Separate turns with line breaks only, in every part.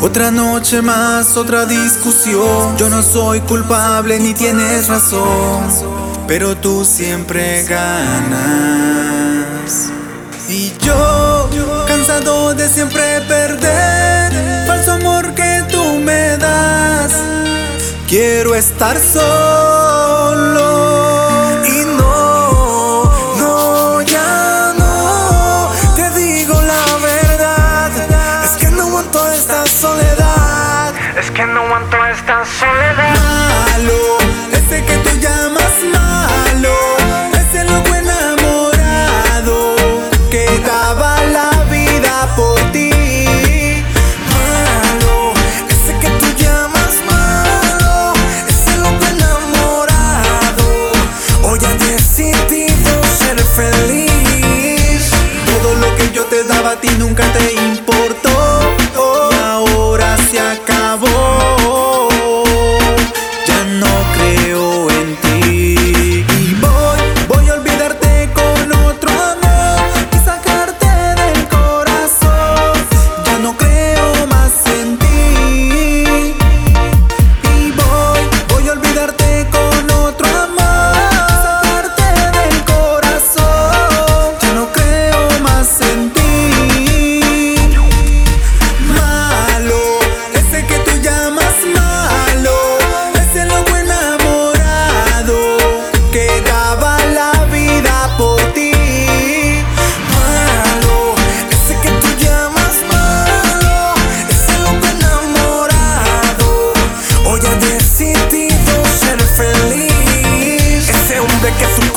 Otra noche más, otra discusión. Yo no soy culpable ni tienes razón, pero tú siempre ganas. Y yo, cansado de siempre perder, falso amor que tú me das. Quiero estar solo. Que no aguanto esta soledad. Malo, ese que tú llamas malo. Ese loco enamorado que daba la vida por ti. Malo, ese que tú llamas malo. Ese loco enamorado. Hoy ha decidido ser feliz. Todo lo que yo te daba a ti nunca te importó.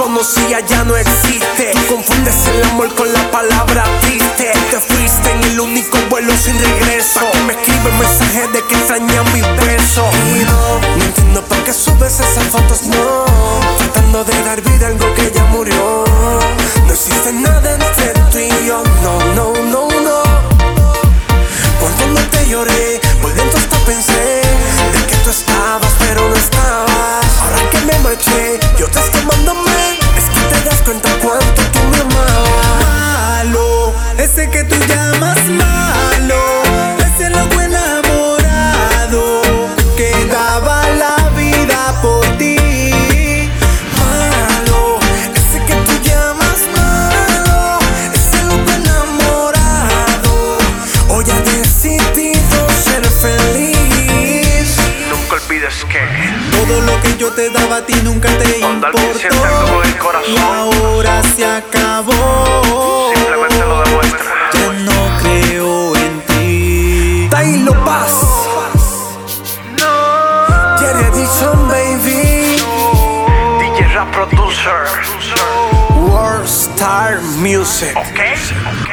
Conocías ya no existe. Tú confundes el amor con la palabra triste. Te fuiste en el único vuelo sin regreso. Pa' que me escribe mensajes de que extraña mi beso. Y no, no entiendo por qué subes esas fotos, no. Tratando de dar vida a algo que ya murió. No existe nada entre tú y yo, no, no, no, no. Por donde te lloré,
ese que tú llamas malo, ese loco enamorado que daba la vida por ti.
Malo, ese que tú llamas malo, ese loco enamorado.
Hoy ha decidido ser feliz.
Nunca olvides que
Todo lo que yo te daba a ti nunca te importó. y ahora se acabó.
Producer.
World Star Music.
¿Ok?